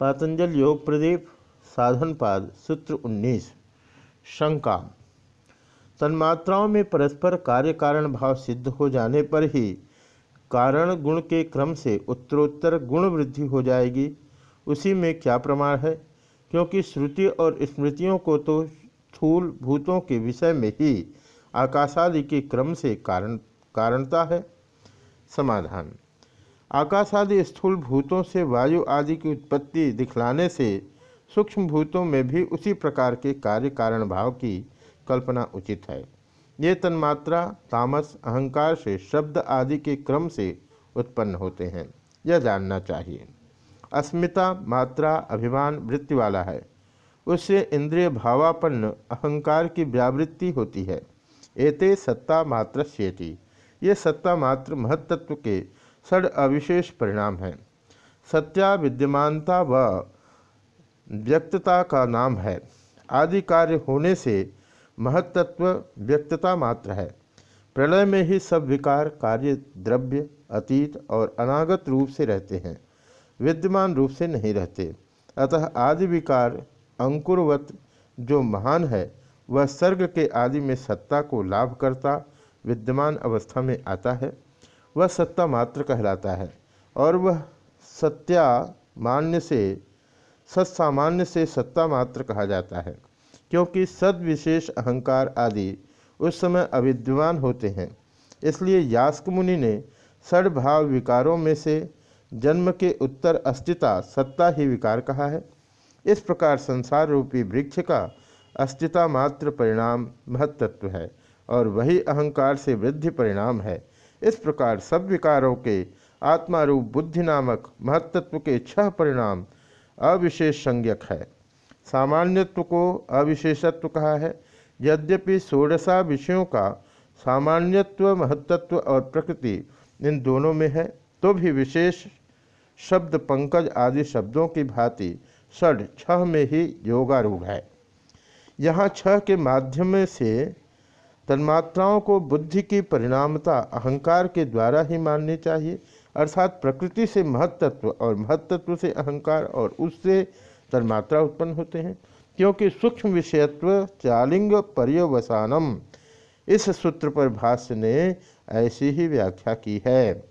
पातंजल योग प्रदीप साधनपाद सूत्र 19 शंका। तन्मात्राओं में परस्पर कार्य कारण भाव सिद्ध हो जाने पर ही कारण गुण के क्रम से उत्तरोत्तर गुण वृद्धि हो जाएगी। उसी में क्या प्रमाण है? क्योंकि श्रुति और स्मृतियों को तो स्थूल भूतों के विषय में ही आकाशादि के क्रम से कारण, कारणता है। समाधान। आकाश आदि स्थूल भूतों से वायु आदि की उत्पत्ति दिखलाने से सूक्ष्म भूतों में भी उसी प्रकार के कार्य कारण भाव की कल्पना उचित है। ये तन्मात्रा, तामस, अहंकार से शब्द आदि के क्रम से उत्पन्न होते हैं। यह जानना चाहिए। अस्मिता मात्रा अभिमान वृत्ति वाला है। उससे इंद्रिय भावापन्न अहंकार की व्यावृत्ति होती है। एते सत्ता मात्र ये सत्ता मात्र महत्त्व के षड अविशेष परिणाम है। सत्या विद्यमानता व व्यक्तता का नाम है। आदि कार्य होने से महत्त्व व्यक्तता मात्र है। प्रलय में ही सब विकार, कार्य, द्रव्य, अतीत और अनागत रूप से रहते हैं। विद्यमान रूप से नहीं रहते। अतः आदि विकार, अंकुरवत जो महान है, वह सर्ग के आदि में सत्ता को लाभ करता, विद्यमान अवस्था में आता है। वह सत्ता मात्र कहलाता है और वह सत्या मान्य से, सत्सामान्य से सत्ता मात्र कहा जाता है, क्योंकि सद विशेष अहंकार आदि उस समय अविद्यमान होते हैं। इसलिए यास्क मुनि ने भाव विकारों में से जन्म के उत्तर अस्तिता सत्ता ही विकार कहा है। इस प्रकार संसार रूपी वृक्ष का अस्तिता मात्र परिणाम महत्त्व है और वही अहंकार से वृद्धि परिणाम है। इस प्रकार सब विकारों के आत्मारूप बुद्धि नामक महत्त्व के छह परिणाम अविशेष संज्ञक है। सामान्यत्व को अविशेषत्व कहा है। यद्यपि षोडशा विषयों का सामान्यत्व, महत्त्व और प्रकृति इन दोनों में है तो भी विशेष शब्द पंकज आदि शब्दों की भांति षड छह में ही योगारूढ़ है। यहाँ छह के माध्यम से तन्मात्राओं को बुद्धि की परिणामता अहंकार के द्वारा ही माननी चाहिए, अर्थात प्रकृति से महत्त्व और महत्त्व से अहंकार और उससे तन्मात्रा उत्पन्न होते हैं, क्योंकि सूक्ष्म विषयत्व चालिंग पर्यवसानम। इस सूत्र पर भाष्य ने ऐसी ही व्याख्या की है।